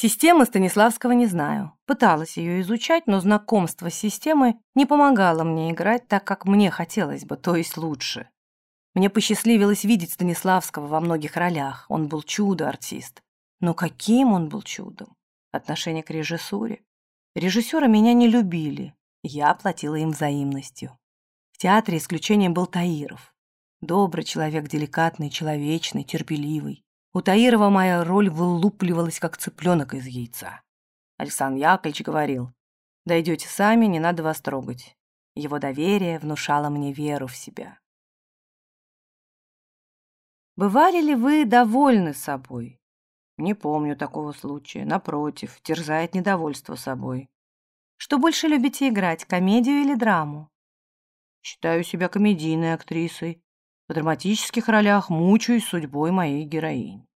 Системы Станиславского не знаю. Пыталась ее изучать, но знакомство с системой не помогало мне играть так, как мне хотелось бы, то есть лучше. Мне посчастливилось видеть Станиславского во многих ролях. Он был чудо-артист. Но каким он был чудом? Отношение к режиссуре. Режиссеры меня не любили. Я платила им взаимностью. В театре исключением был Таиров. Добрый человек, деликатный, человечный, терпеливый. У Таирова моя роль вылупливалась, как цыпленок из яйца. Александр Яковлевич говорил, «Дойдете сами, не надо вас трогать». Его доверие внушало мне веру в себя. Бывали ли вы довольны собой? Не помню такого случая. Напротив, терзает недовольство собой. Что больше любите играть, комедию или драму? Считаю себя комедийной актрисой. В драматических ролях мучаюсь судьбой моей героинь.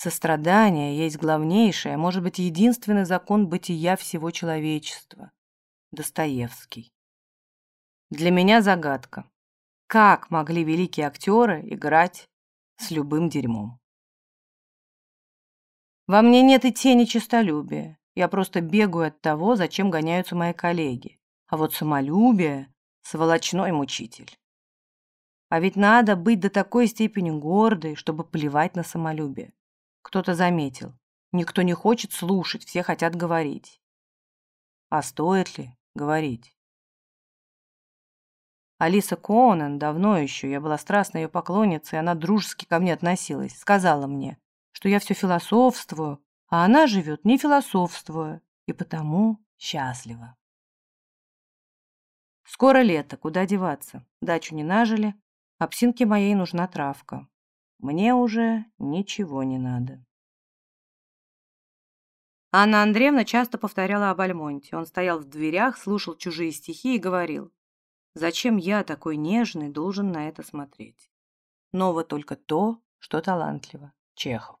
Сострадание есть главнейший, а может быть, единственный закон бытия всего человечества. Достоевский. Для меня загадка. Как могли великие актеры играть с любым дерьмом? Во мне нет и тени честолюбия. Я просто бегаю от того, зачем гоняются мои коллеги. А вот самолюбие — сволочной мучитель. А ведь надо быть до такой степени гордой, чтобы плевать на самолюбие. Кто-то заметил. Никто не хочет слушать, все хотят говорить. А стоит ли говорить? Алиса Коунен давно еще, я была страстной ее поклонницей, она дружески ко мне относилась, сказала мне, что я все философствую, а она живет не философствуя, и потому счастлива. Скоро лето, куда деваться? Дачу не нажили, а псинке моей нужна травка. Мне уже ничего не надо. Анна Андреевна часто повторяла об Альмонте. Он стоял в дверях, слушал чужие стихи и говорил, «Зачем я, такой нежный, должен на это смотреть? Ново только то, что талантливо. Чехов».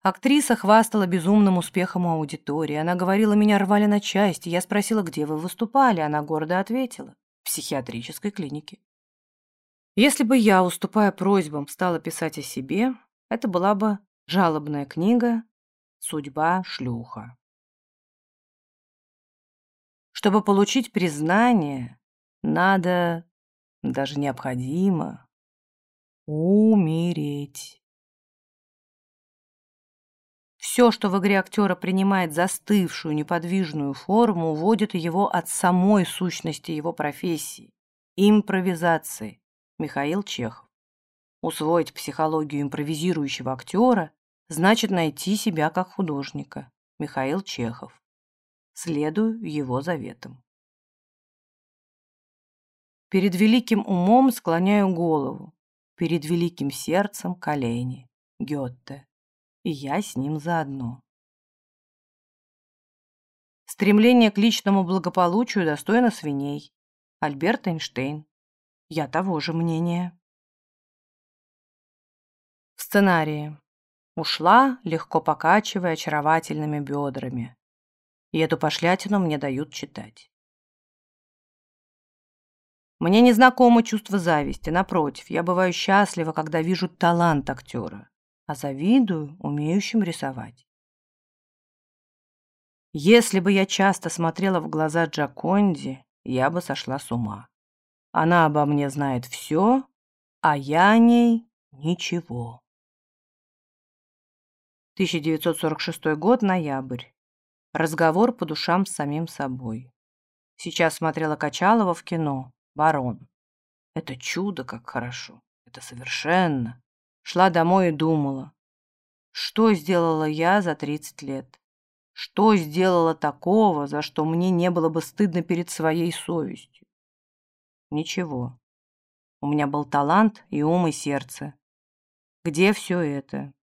Актриса хвастала безумным успехом у аудитории. Она говорила, меня рвали на части. Я спросила, где вы выступали. Она гордо ответила, в психиатрической клинике. Если бы я, уступая просьбам, стала писать о себе, это была бы жалобная книга «Судьба шлюха». Чтобы получить признание, надо, даже необходимо, умереть. Все, что в игре актера принимает застывшую, неподвижную форму, уводит его от самой сущности его профессии – импровизации, Михаил Чехов. Усвоить психологию импровизирующего актера значит найти себя как художника. Михаил Чехов. Следую его заветам. Перед великим умом склоняю голову, перед великим сердцем колени. Гетте. И я с ним заодно. Стремление к личному благополучию достойно свиней. Альберт Эйнштейн. Я того же мнения. В сценарии. Ушла, легко покачивая очаровательными бедрами. И эту пошлятину мне дают читать. Мне не знакомо чувство зависти. Напротив, я бываю счастлива, когда вижу талант актера, а завидую умеющим рисовать. Если бы я часто смотрела в глаза Джаконди, я бы сошла с ума. Она обо мне знает все, а я о ней ничего. 1946 год, ноябрь. Разговор по душам с самим собой. Сейчас смотрела Качалова в кино «Барон». Это чудо, как хорошо. Это совершенно. Шла домой и думала. Что сделала я за 30 лет? Что сделала такого, за что мне не было бы стыдно перед своей совестью? Ничего. У меня был талант и ум, и сердце. Где все это?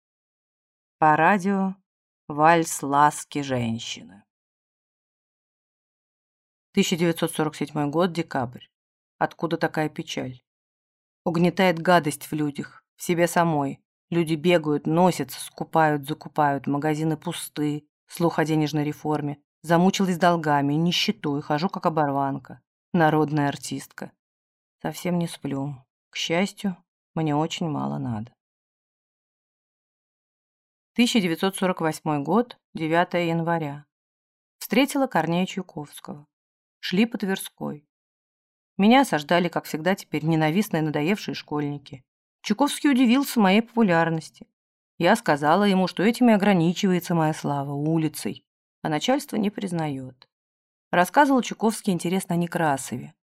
По радио «Вальс ласки женщины». 1947 год, декабрь. Откуда такая печаль? Угнетает гадость в людях, в себе самой. Люди бегают, носятся, скупают, закупают, магазины пусты, слух о денежной реформе. Замучилась долгами, нищетой, хожу как оборванка народная артистка. Совсем не сплю. К счастью, мне очень мало надо. 1948 год, 9 января. Встретила Корнея Чуковского. Шли по Тверской. Меня осаждали, как всегда, теперь ненавистные надоевшие школьники. Чуковский удивился моей популярности. Я сказала ему, что этими ограничивается моя слава, улицей, а начальство не признает. Рассказывал Чуковский интересно о Некрасове.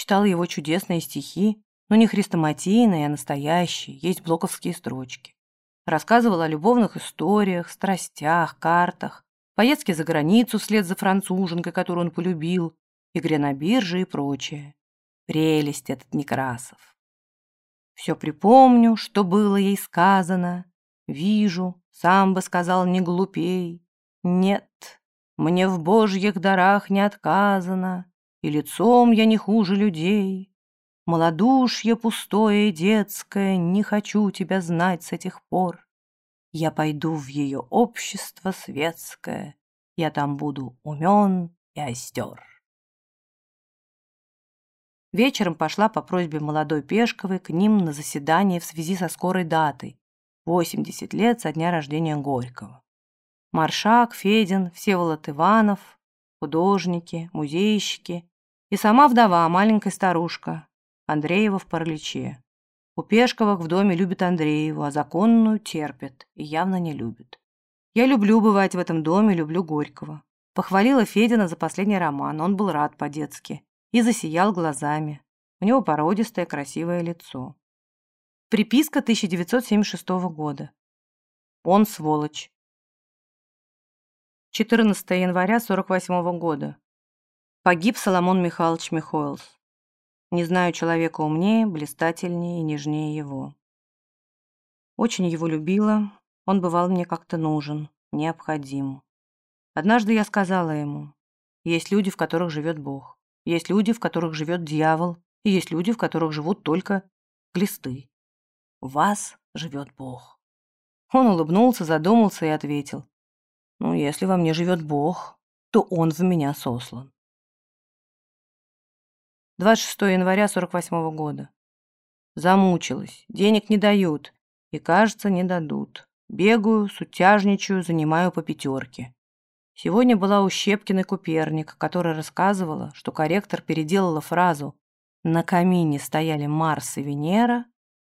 Читал его чудесные стихи, но не хрестоматийные, а настоящие, есть блоковские строчки. Рассказывал о любовных историях, страстях, картах, поездке за границу вслед за француженкой, которую он полюбил, игре на бирже и прочее. Прелесть этот Некрасов. Все припомню, что было ей сказано. Вижу, сам бы сказал не глупей. Нет, мне в божьих дарах не отказано, И лицом я не хуже людей. Молодушье пустое и детское, Не хочу тебя знать с этих пор. Я пойду в ее общество светское, Я там буду умен и остер. Вечером пошла по просьбе молодой Пешковой к ним на заседание в связи со скорой датой – 80 лет со дня рождения Горького. Маршак, Федин, Всеволод Иванов, художники, музейщики и сама вдова, маленькая старушка, Андреева в параличе. У Пешковых в доме любят Андрееву, а законную терпят и явно не любят. Я люблю бывать в этом доме, люблю Горького. Похвалила Федина за последний роман, он был рад по-детски. И засиял глазами. У него породистое красивое лицо. Приписка 1976 года. Он сволочь. 14 января 48 года. Погиб Соломон Михайлович Михоэлс. Не знаю человека умнее, блистательнее и нежнее его. Очень его любила, он бывал мне как-то нужен, необходим. Однажды я сказала ему, есть люди, в которых живет Бог, есть люди, в которых живет дьявол, и есть люди, в которых живут только глисты. В вас живет Бог. Он улыбнулся, задумался и ответил, ну, если во мне живет Бог, то он в меня сослан. 26 января 48 года. Замучилась, денег не дают, и, кажется, не дадут. Бегаю, сутяжничаю, занимаю по пятерке. Сегодня была у Щепкиной Куперник, которая рассказывала, что корректор переделала фразу «На камине стояли Марс и Венера»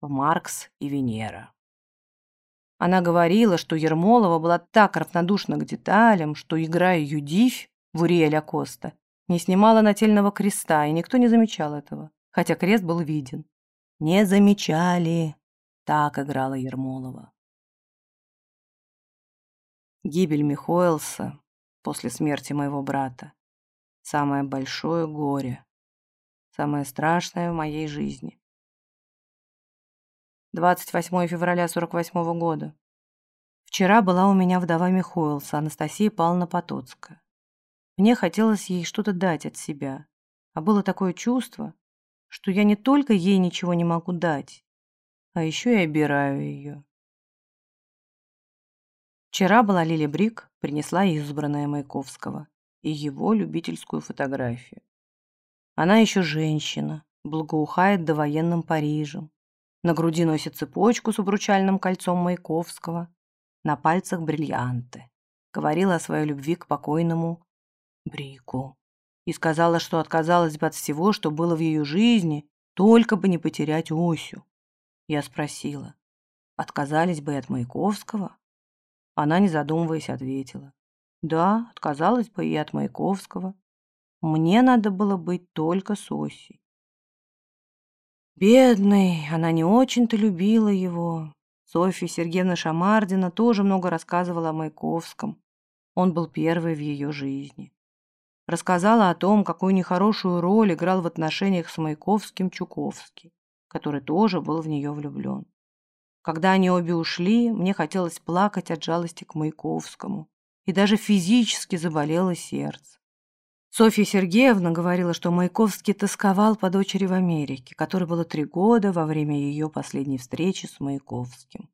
в «Маркс и Венера». Она говорила, что Ермолова была так равнодушна к деталям, что, играя Юдивь в Уриэля Коста, не снимала нательного креста, и никто не замечал этого, хотя крест был виден. «Не замечали!» — так играла Ермолова. Гибель Михоэлса после смерти моего брата. Самое большое горе. Самое страшное в моей жизни. 28 февраля 48 года. Вчера была у меня вдова Михоэлса, Анастасия Павловна Потоцкая. Мне хотелось ей что-то дать от себя, а было такое чувство, что я не только ей ничего не могу дать, а еще и обираю ее. Вчера была Лили Брик, принесла избранная Маяковского и его любительскую фотографию. Она еще женщина, благоухает довоенным Парижем. На груди носит цепочку с обручальным кольцом Маяковского, на пальцах бриллианты. Говорила о своей любви к покойному Брику и сказала, что отказалась бы от всего, что было в ее жизни, только бы не потерять Осю. Я спросила, отказались бы и от Маяковского? Она, не задумываясь, ответила, да, отказалась бы и от Маяковского. Мне надо было быть только с Осей. Бедный, она не очень-то любила его. Софья Сергеевна Шамардина тоже много рассказывала о Маяковском. Он был первый в ее жизни рассказала о том, какую нехорошую роль играл в отношениях с Маяковским Чуковский, который тоже был в нее влюблен. Когда они обе ушли, мне хотелось плакать от жалости к Маяковскому, и даже физически заболело сердце. Софья Сергеевна говорила, что Маяковский тосковал по дочери в Америке, которой было три года во время ее последней встречи с Маяковским.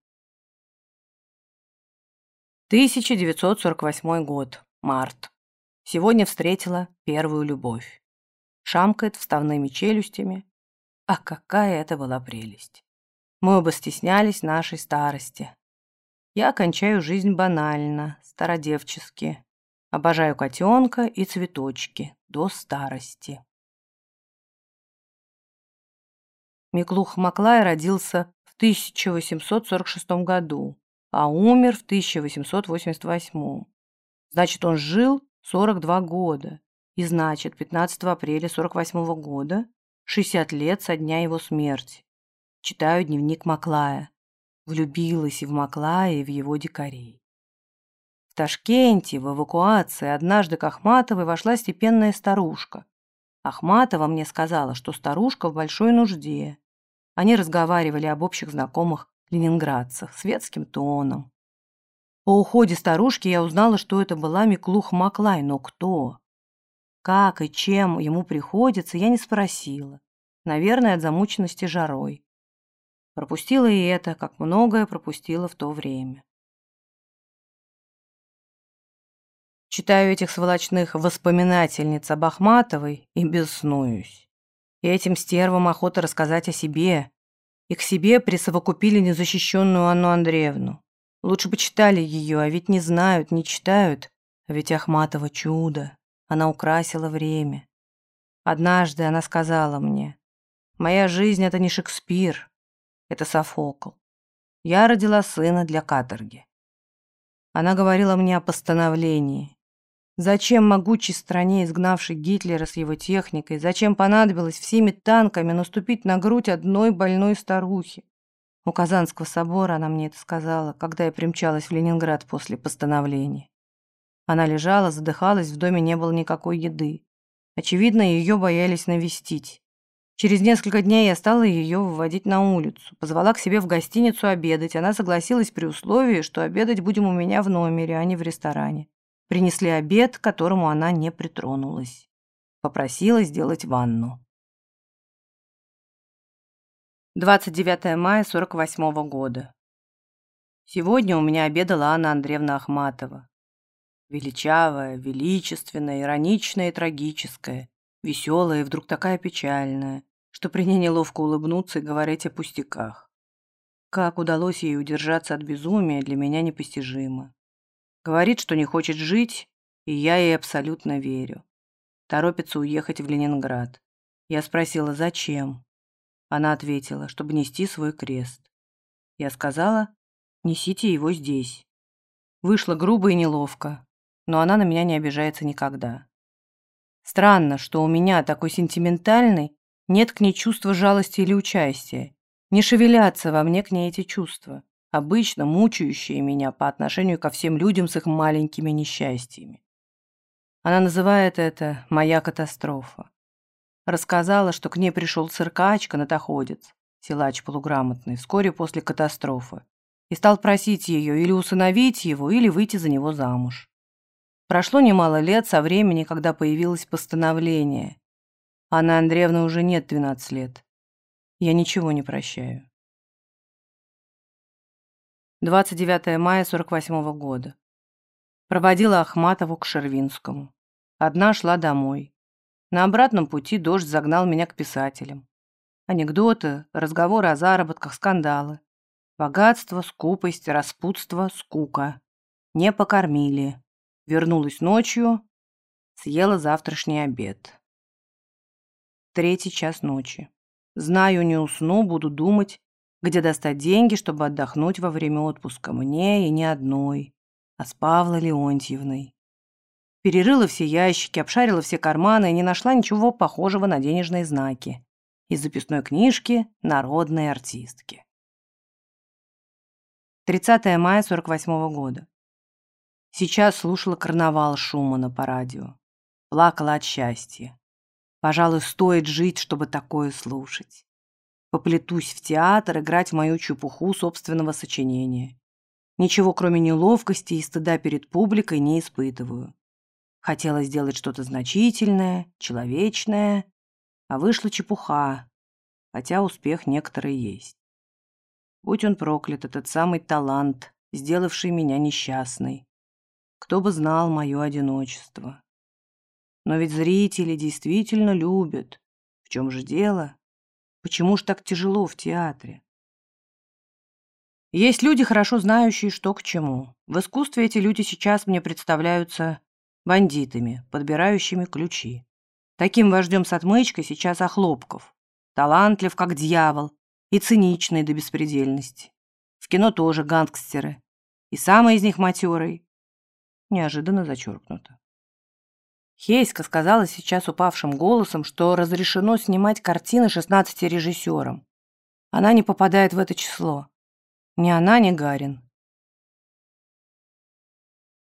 1948 год. Март. Сегодня встретила первую любовь. Шамкает вставными челюстями. А какая это была прелесть! Мы оба стеснялись нашей старости. Я кончаю жизнь банально, стародевчески. Обожаю котенка и цветочки до старости. Миклух Маклай родился в 1846 году, а умер в 1888. Значит, он жил 42 года. И значит, 15 апреля 48 года 60 лет со дня его смерти. Читаю дневник Маклая. Влюбилась и в Маклая, и в его дикарей. Ташкенте в эвакуации однажды к Ахматовой вошла степенная старушка. Ахматова мне сказала, что старушка в большой нужде. Они разговаривали об общих знакомых ленинградцах светским тоном. По уходе старушки я узнала, что это была Миклух Маклай, но кто? Как и чем ему приходится, я не спросила. Наверное, от замученности жарой. Пропустила и это, как многое пропустила в то время. Читаю этих сволочных воспоминательниц об Ахматовой и беснуюсь. И этим стервам охота рассказать о себе. И к себе присовокупили незащищенную Анну Андреевну. Лучше бы читали ее, а ведь не знают, не читают. А ведь Ахматова чудо. Она украсила время. Однажды она сказала мне, «Моя жизнь — это не Шекспир, это Софокл. Я родила сына для каторги». Она говорила мне о постановлении. Зачем могучей стране, изгнавшей Гитлера с его техникой, зачем понадобилось всеми танками наступить на грудь одной больной старухи? У Казанского собора она мне это сказала, когда я примчалась в Ленинград после постановления. Она лежала, задыхалась, в доме не было никакой еды. Очевидно, ее боялись навестить. Через несколько дней я стала ее выводить на улицу. Позвала к себе в гостиницу обедать. Она согласилась при условии, что обедать будем у меня в номере, а не в ресторане. Принесли обед, к которому она не притронулась. Попросила сделать ванну. 29 мая 48 года. Сегодня у меня обедала Анна Андреевна Ахматова. Величавая, величественная, ироничная и трагическая, веселая и вдруг такая печальная, что при ней неловко улыбнуться и говорить о пустяках. Как удалось ей удержаться от безумия, для меня непостижимо. Говорит, что не хочет жить, и я ей абсолютно верю. Торопится уехать в Ленинград. Я спросила, зачем? Она ответила, чтобы нести свой крест. Я сказала, несите его здесь. Вышло грубо и неловко, но она на меня не обижается никогда. Странно, что у меня, такой сентиментальный, нет к ней чувства жалости или участия. Не шевелятся во мне к ней эти чувства, обычно мучающие меня по отношению ко всем людям с их маленькими несчастьями. Она называет это «моя катастрофа». Рассказала, что к ней пришел циркач-канатоходец, силач полуграмотный, вскоре после катастрофы, и стал просить ее или усыновить его, или выйти за него замуж. Прошло немало лет со времени, когда появилось постановление. Анны Андреевны уже нет 12 лет. Я ничего не прощаю. 29 мая 48 -го года. Проводила Ахматову к Шервинскому. Одна шла домой. На обратном пути дождь загнал меня к писателям. Анекдоты, разговоры о заработках, скандалы. Богатство, скупость, распутство, скука. Не покормили. Вернулась ночью, съела завтрашний обед. Третий час ночи. Знаю, не усну, буду думать, где достать деньги, чтобы отдохнуть во время отпуска мне и не одной, а с Павлой Леонтьевной. Перерыла все ящики, обшарила все карманы и не нашла ничего похожего на денежные знаки. Из записной книжки народной артистки. 30 мая 48 -го года. Сейчас слушала карнавал Шумана по радио. Плакала от счастья. Пожалуй, стоит жить, чтобы такое слушать. Поплетусь в театр играть мою чепуху собственного сочинения. Ничего, кроме неловкости и стыда перед публикой, не испытываю. Хотела сделать что-то значительное, человечное, а вышла чепуха, хотя успех некоторый есть. Будь он проклят, этот самый талант, сделавший меня несчастной. Кто бы знал мое одиночество. Но ведь зрители действительно любят. В чем же дело? Почему ж так тяжело в театре? Есть люди, хорошо знающие, что к чему. В искусстве эти люди сейчас мне представляются бандитами, подбирающими ключи. Таким вождем с отмычкой сейчас Охлопков. Талантлив, как дьявол, и циничный до беспредельности. В кино тоже гангстеры. И самый из них матерый. Неожиданно зачеркнуто. Хейска сказала сейчас упавшим голосом, что разрешено снимать картины 16 режиссерам. Она не попадает в это число. Ни она, ни Гарин.